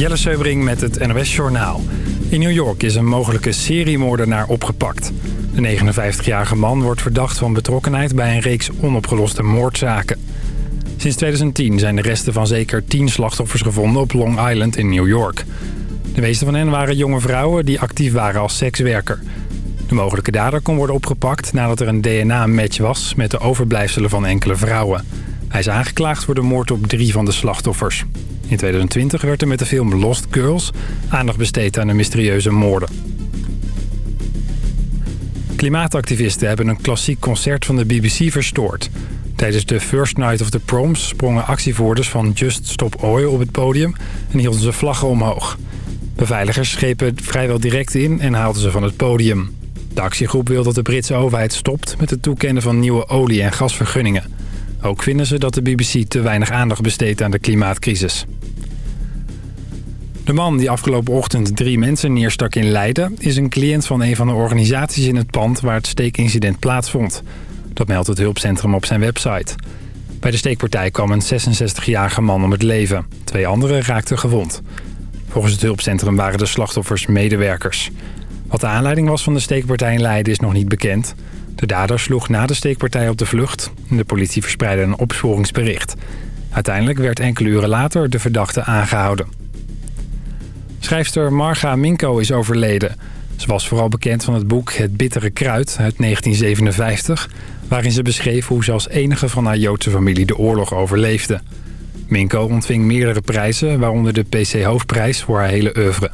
Jelle Seubring met het NOS Journaal. In New York is een mogelijke seriemoordenaar opgepakt. De 59-jarige man wordt verdacht van betrokkenheid bij een reeks onopgeloste moordzaken. Sinds 2010 zijn de resten van zeker 10 slachtoffers gevonden op Long Island in New York. De meeste van hen waren jonge vrouwen die actief waren als sekswerker. De mogelijke dader kon worden opgepakt nadat er een DNA-match was met de overblijfselen van enkele vrouwen. Hij is aangeklaagd voor de moord op drie van de slachtoffers. In 2020 werd er met de film Lost Girls aandacht besteed aan de mysterieuze moorden. Klimaatactivisten hebben een klassiek concert van de BBC verstoord. Tijdens de First Night of the Proms sprongen actievoerders van Just Stop Oil op het podium en hielden ze vlaggen omhoog. Beveiligers schepen vrijwel direct in en haalden ze van het podium. De actiegroep wil dat de Britse overheid stopt met het toekennen van nieuwe olie- en gasvergunningen. Ook vinden ze dat de BBC te weinig aandacht besteedt aan de klimaatcrisis. De man die afgelopen ochtend drie mensen neerstak in Leiden... is een cliënt van een van de organisaties in het pand waar het steekincident plaatsvond. Dat meldt het hulpcentrum op zijn website. Bij de steekpartij kwam een 66-jarige man om het leven. Twee anderen raakten gewond. Volgens het hulpcentrum waren de slachtoffers medewerkers. Wat de aanleiding was van de steekpartij in Leiden is nog niet bekend. De dader sloeg na de steekpartij op de vlucht. De politie verspreidde een opsporingsbericht. Uiteindelijk werd enkele uren later de verdachte aangehouden. Schrijfster Marga Minko is overleden. Ze was vooral bekend van het boek Het Bittere Kruid uit 1957... waarin ze beschreef hoe ze als enige van haar Joodse familie de oorlog overleefde. Minko ontving meerdere prijzen, waaronder de PC Hoofdprijs voor haar hele oeuvre.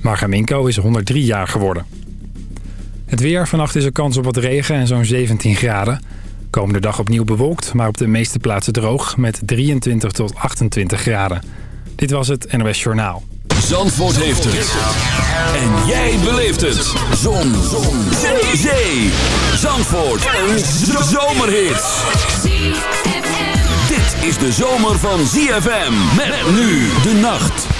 Marga Minko is 103 jaar geworden. Het weer. Vannacht is er kans op wat regen en zo'n 17 graden. Komende dag opnieuw bewolkt, maar op de meeste plaatsen droog... met 23 tot 28 graden. Dit was het NOS Journaal. Zandvoort heeft het. En jij beleeft het. Zon. Zon. Zee. Zee. Zandvoort. Een zomerhit. Dit is de zomer van ZFM. Met nu de nacht.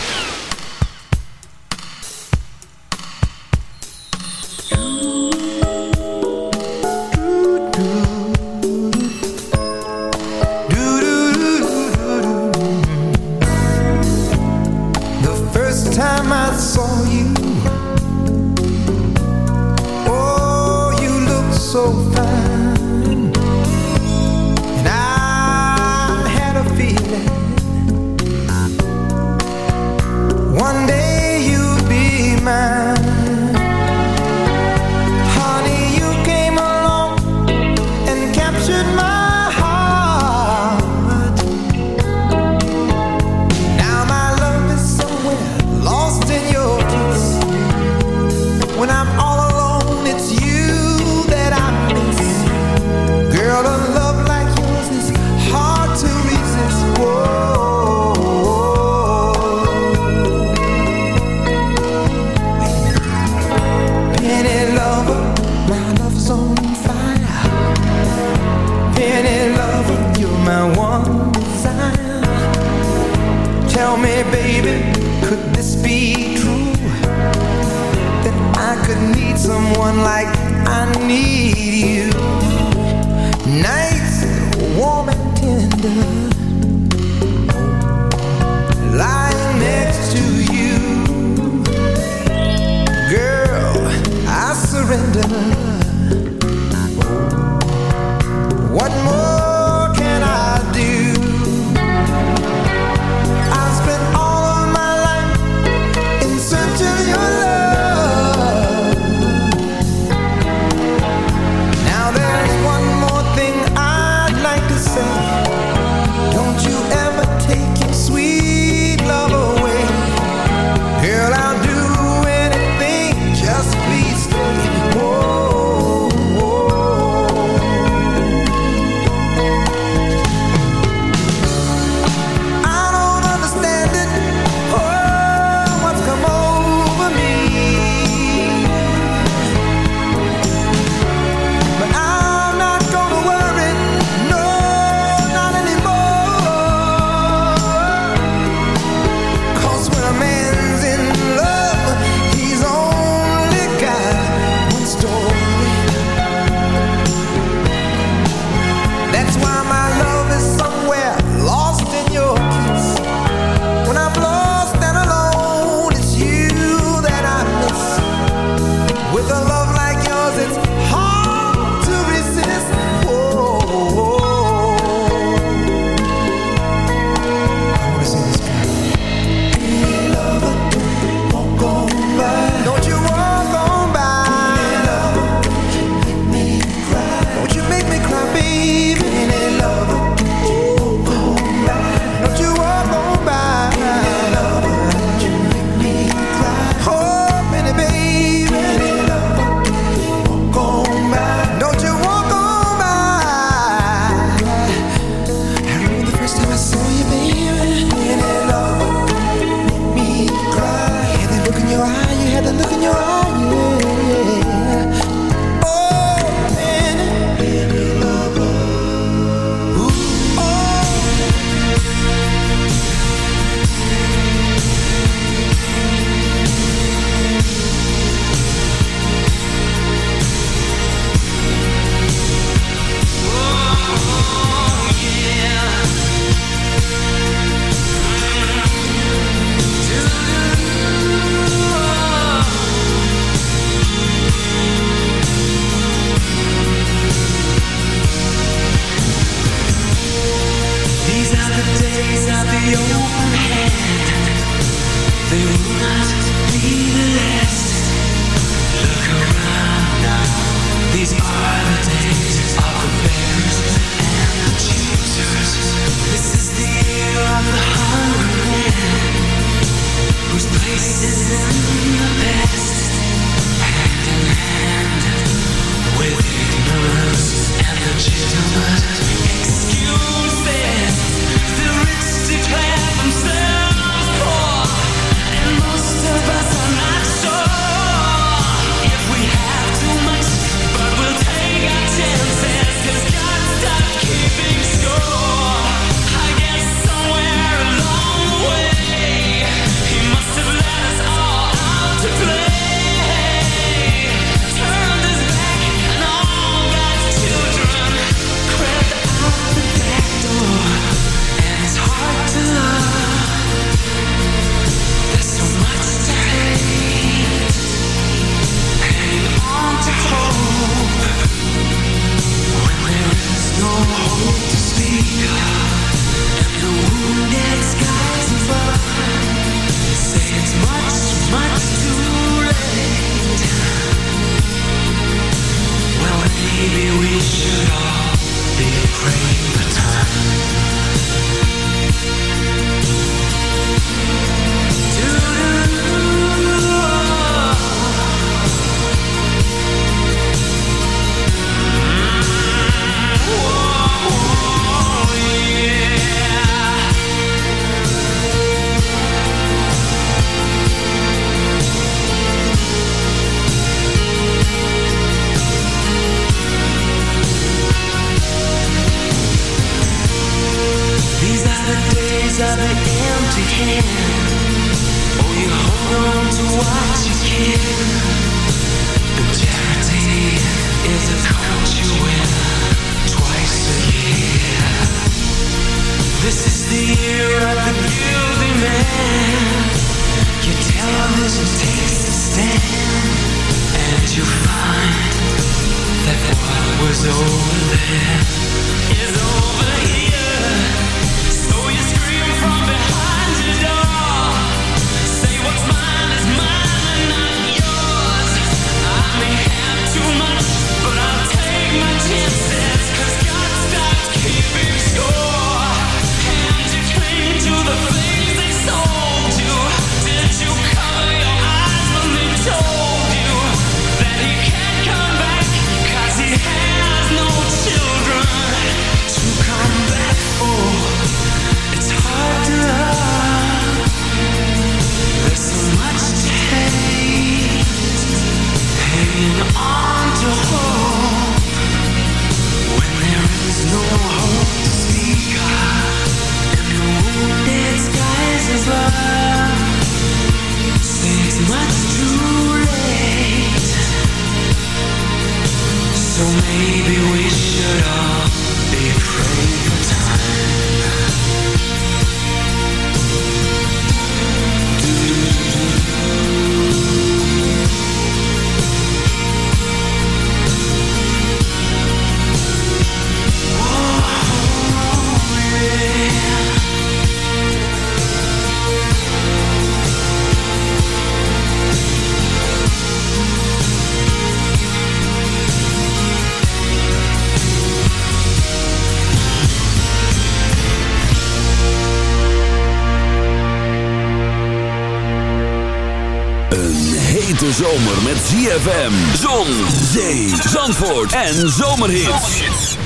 ZFM, Zon, Zee, Zandvoort en Zomerhits.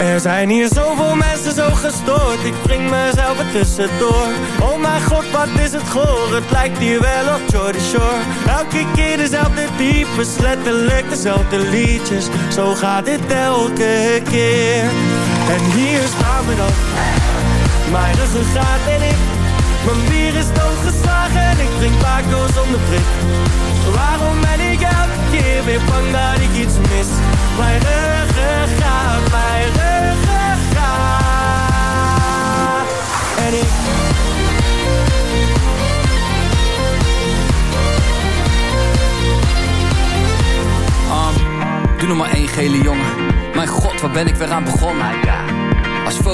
Er zijn hier zoveel mensen zo gestoord, ik breng mezelf er tussendoor. Oh mijn god, wat is het goor, het lijkt hier wel op Jordy Shore. Elke keer dezelfde types, letterlijk dezelfde liedjes. Zo gaat dit elke keer. En hier is dan mijn en ik. Mijn bier is doodgeslagen en ik drink Paco's om de prik. Waarom ben ik elke keer weer bang dat ik iets mis? Mijn ruggengraat, mijn ruggengraat. En ik... Doe nog maar één gele jongen. Mijn god, waar ben ik weer aan begonnen?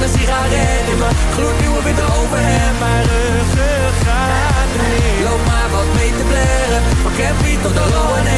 van een sigaret in mijn gloednieuwe witte overhemd Mijn ruggengraat niet. Loop maar wat mee te blaren, van Campy tot de Rowena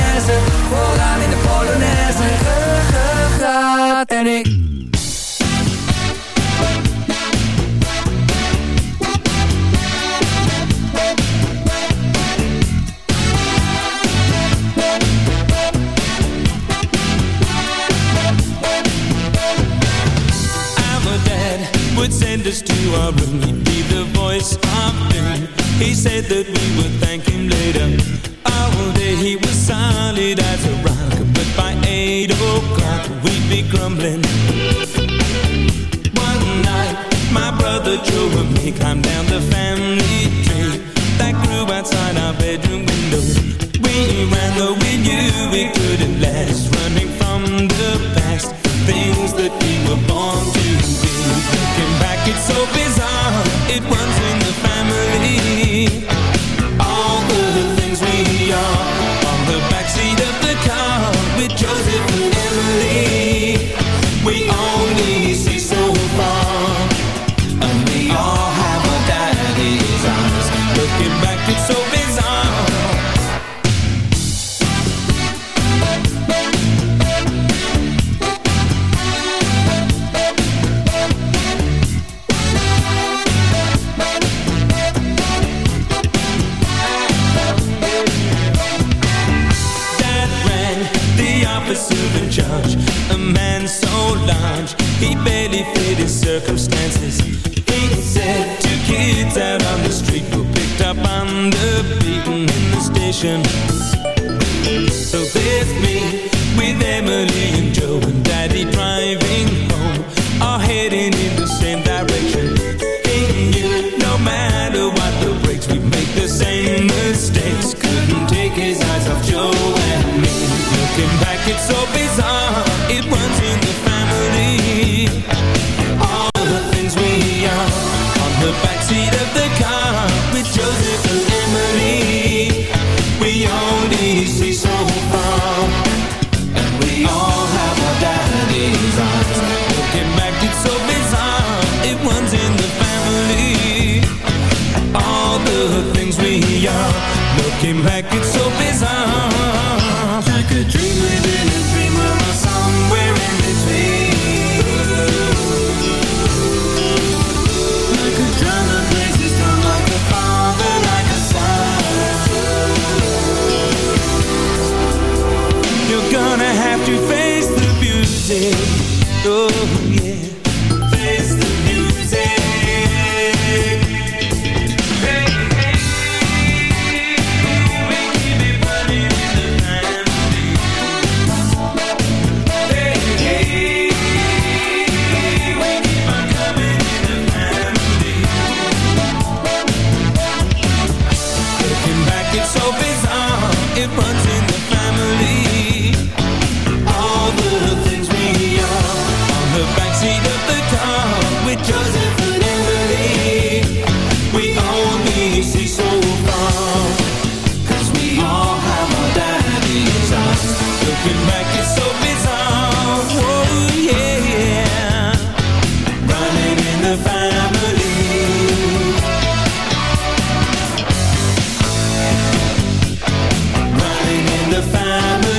time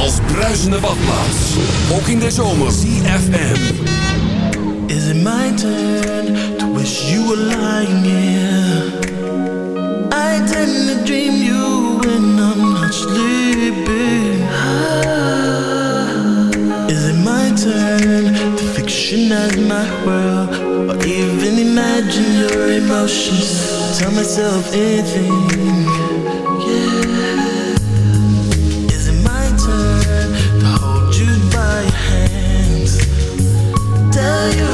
als bruisende badplaats. Ook in de zomer. CFM. Is it my turn to wish you were lying here? I tend to dream you when I'm not sleeping. Ah. Is it my turn to fictionize my world? Or even imagine your emotions? Tell myself anything. You.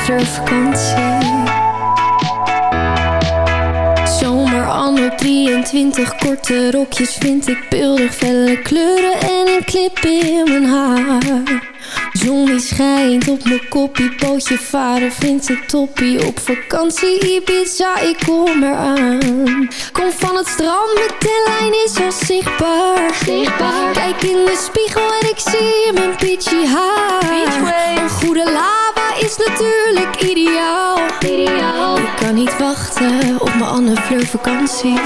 over vakantie. Zomer anno 23, korte rokjes vind ik beeldig. Felle kleuren en een clip in mijn haar. Zon die schijnt op mijn koppie, pootje varen vindt het toppie. Op vakantie Ibiza, ik kom eraan. Kom van het strand, mijn lijn is al zichtbaar. zichtbaar. Kijk in de spiegel en ik zie mijn peachy haar. Een goede laag is natuurlijk ideaal. ideaal. Ik kan niet wachten op mijn Anne Fleur vakantie.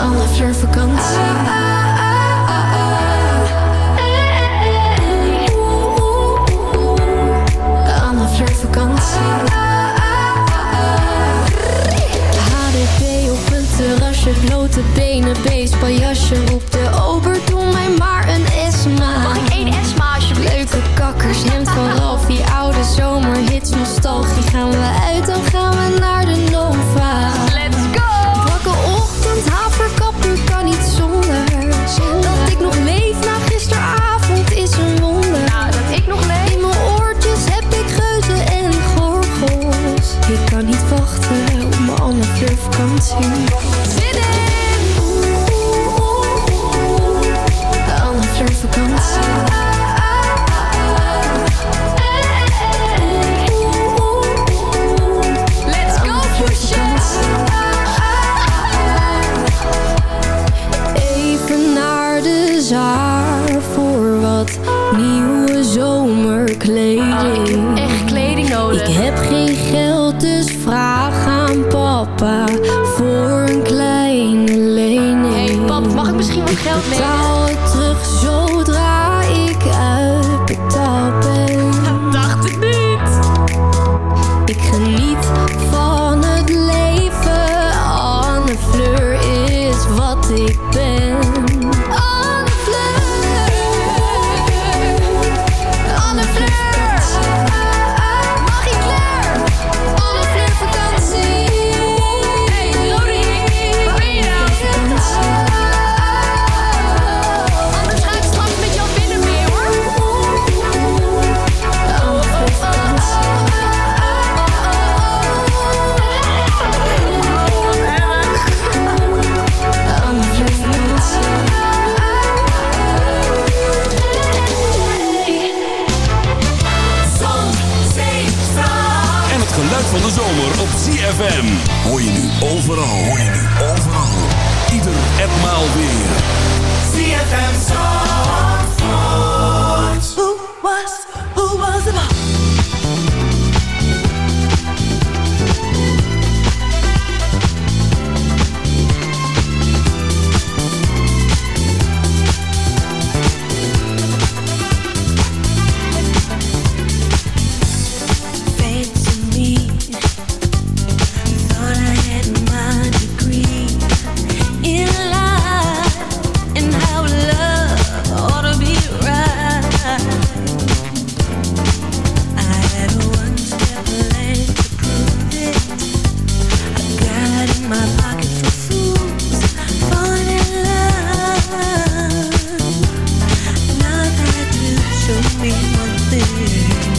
Anne Fleur vakantie. Ah, terrasje, blote benen, beest, pajasje, roep de ober, doe mij maar dus vraag aan papa voor een kleine lening. Hey pap, mag ik misschien wat geld lenen? see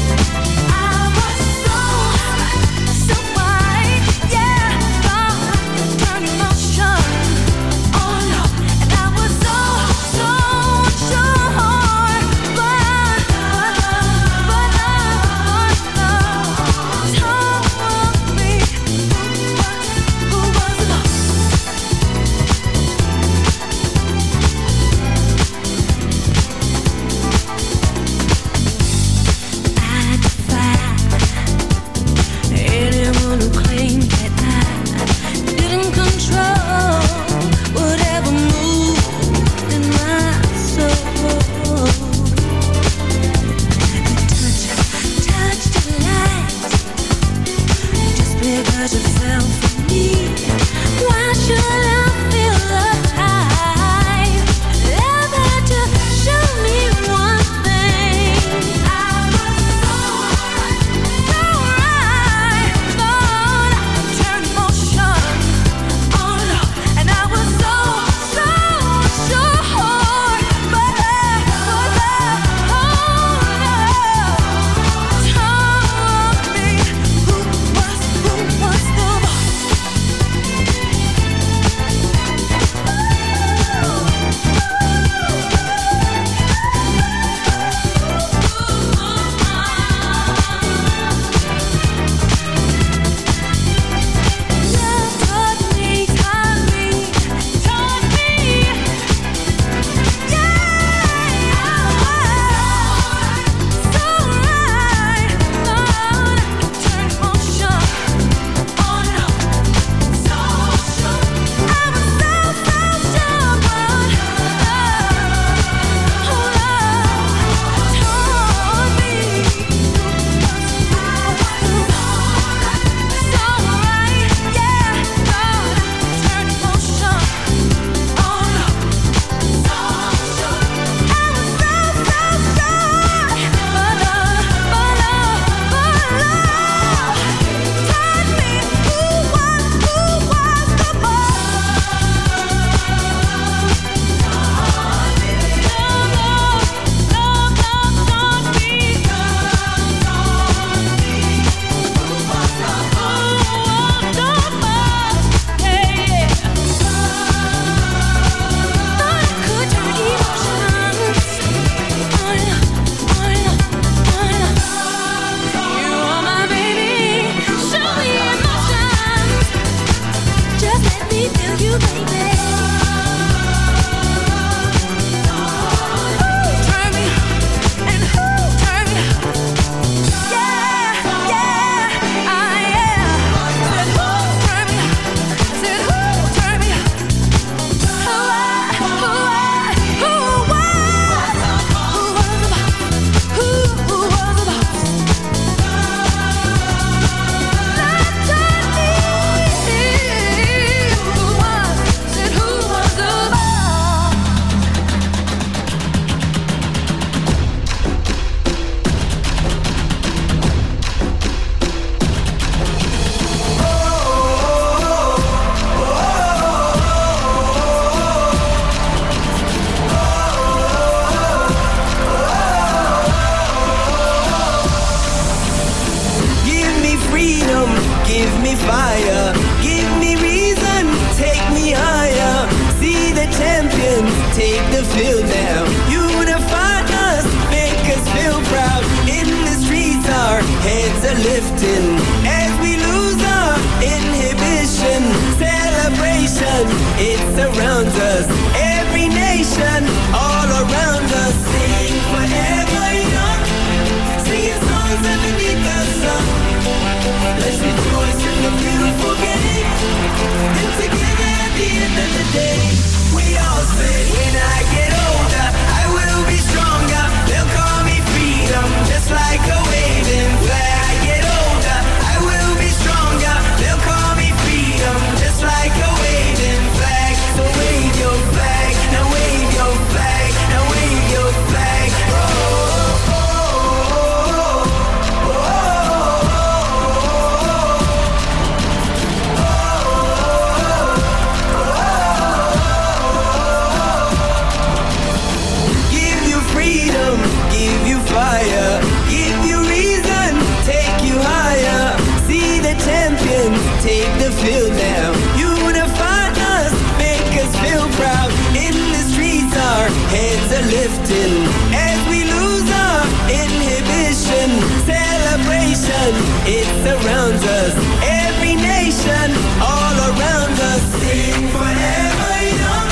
around us. Every nation, all around us. Sing forever young.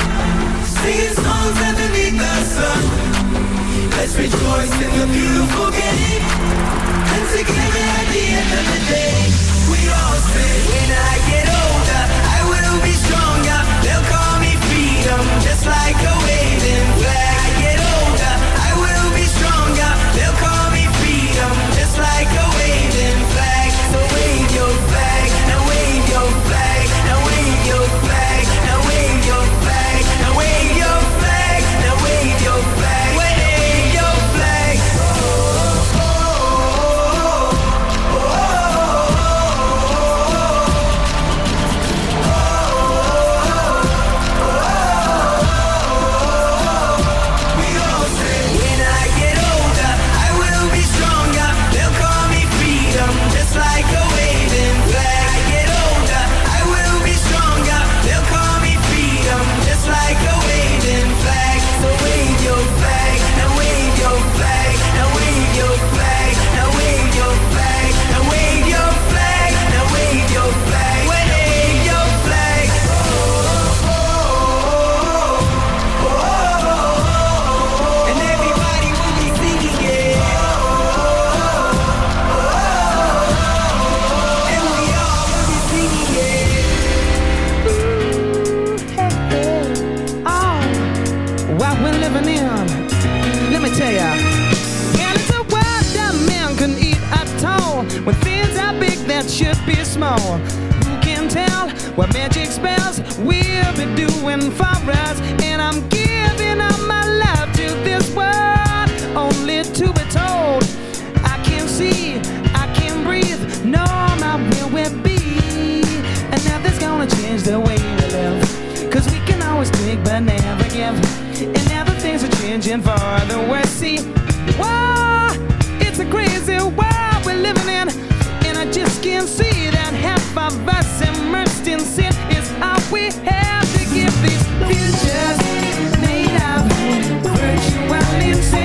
Singing songs underneath the sun. Let's rejoice in the beautiful game. And together at the end of the day. heading for the West Sea. Whoa, it's a crazy world we're living in, and I just can't see that half of us immersed in sin is all we have to give these futures made of virtual virtuality.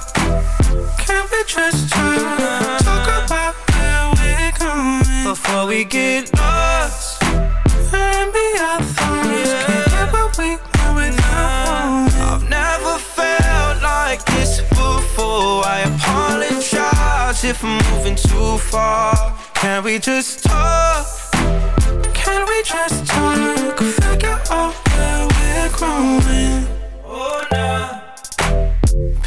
Can we just talk? Talk about where we're going before we get lost. Maybe our thoughts can't get where we went without. I've never felt like this before. I apologize if I'm moving too far. Can we just talk? Can we just talk? Figure out where we're growing. Oh, nah.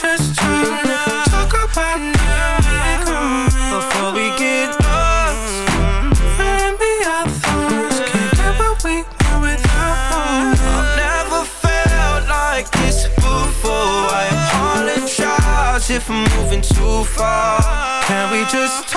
Just talk? About now before we get lost. Where we without. I've never felt like this before. I if moving too far. Can we just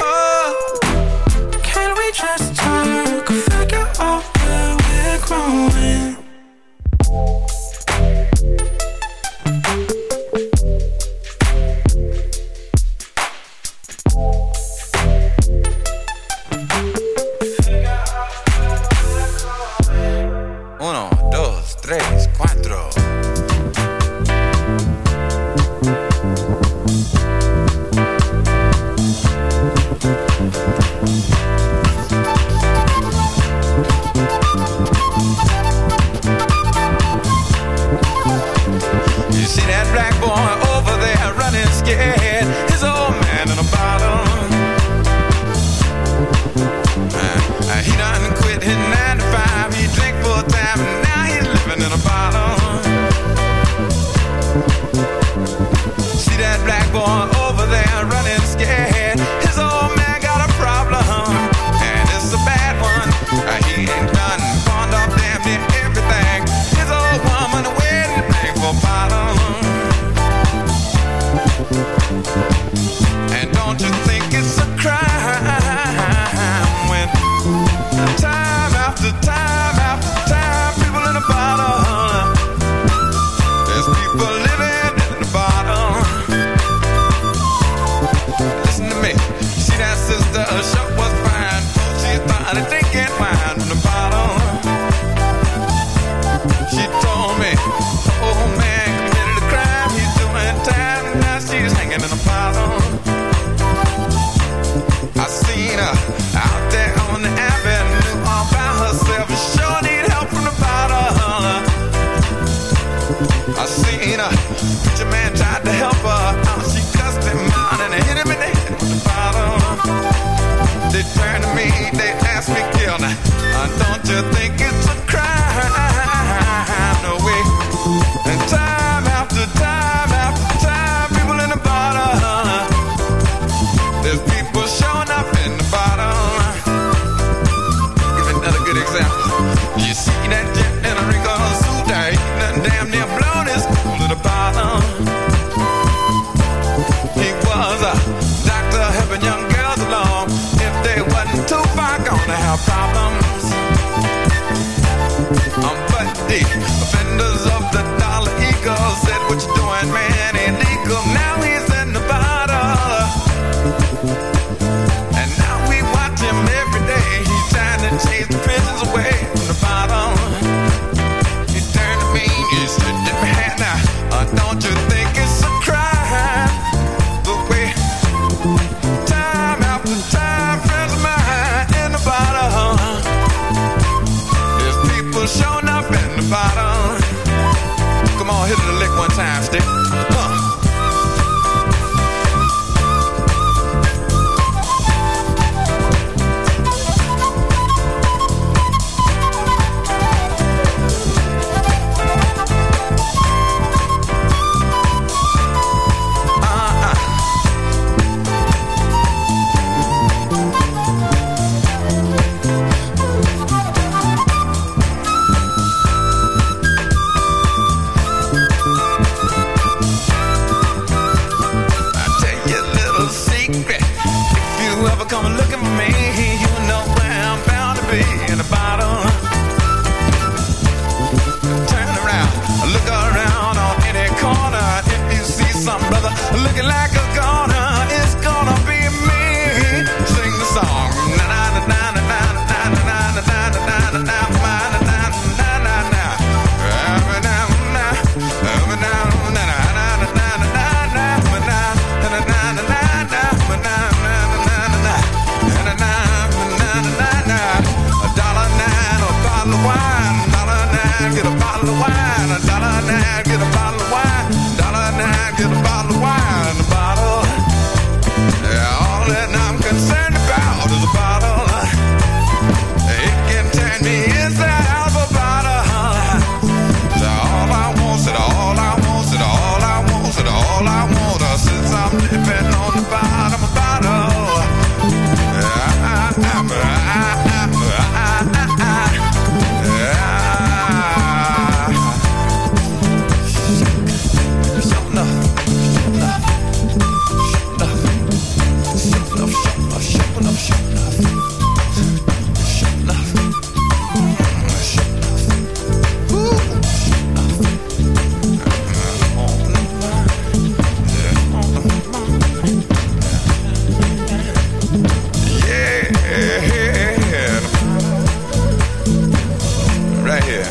right here.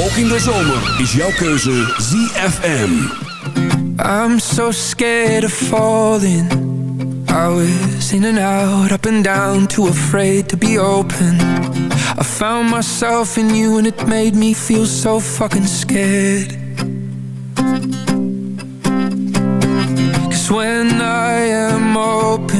Ook in de zomer is jouw keuze ZFM. I'm so scared of falling. I was in and out, up and down, too afraid to be open. I found myself in you and it made me feel so fucking scared. Cause when I am open,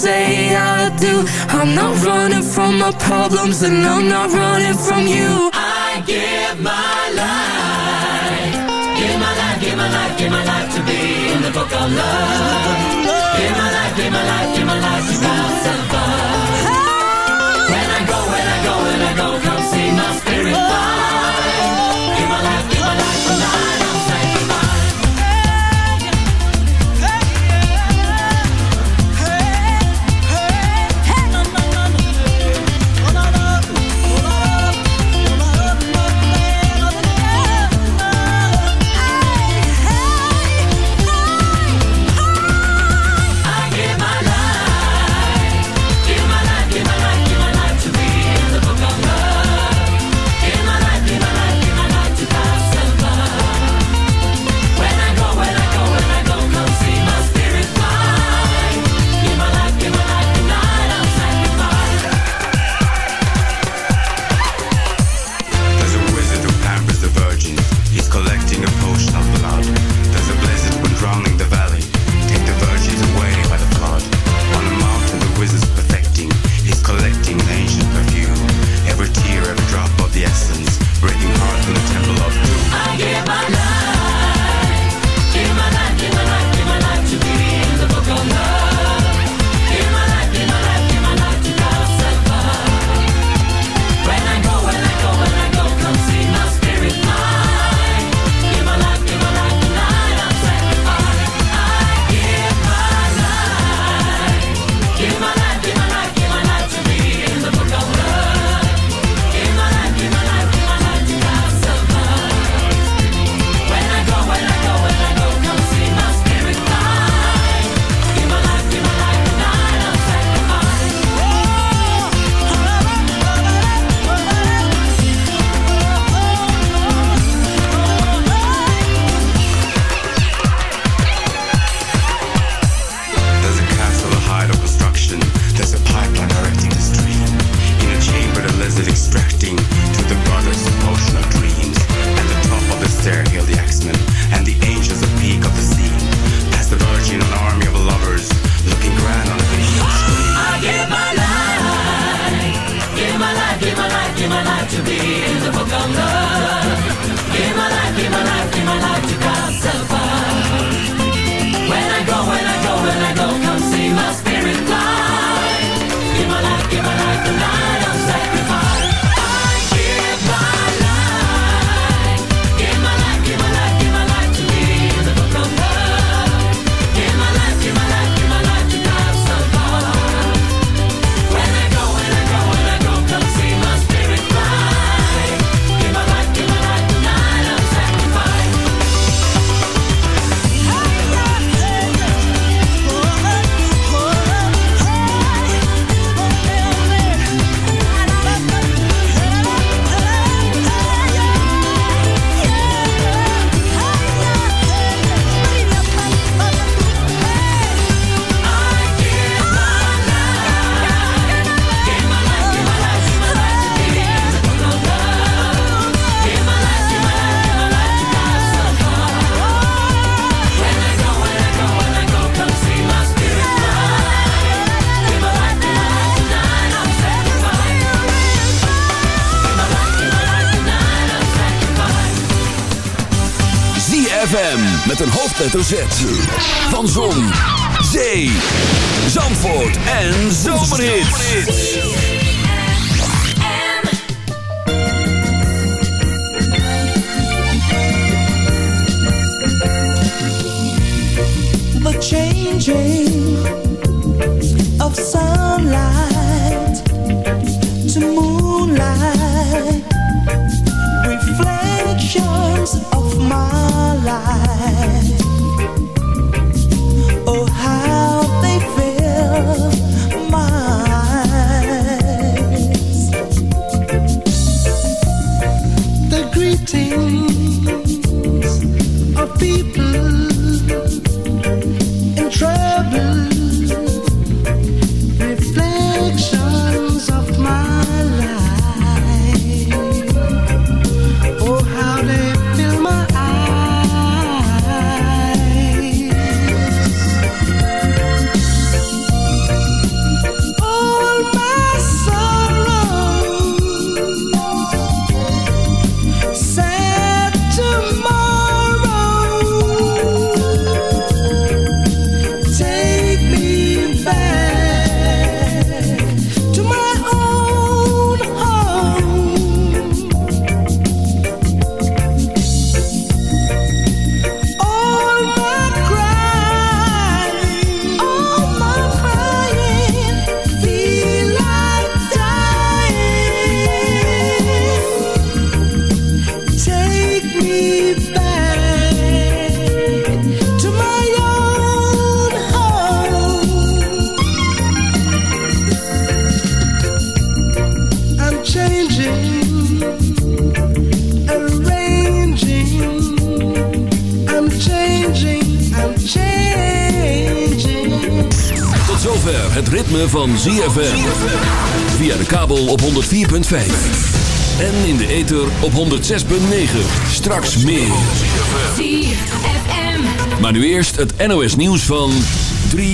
Say I do. I'm not running from my problems, and I'm not running from you. I give my life, give my life, give my life, give my life to be in the book of love. Give my life, give my life, give my life to God hoofdletter Z. Van Zon, Zee, Zandvoort en Zomerhits. The changing of sunlight to moonlight Reflections of my life 106.9. Straks meer. Maar nu eerst het NOS nieuws van 3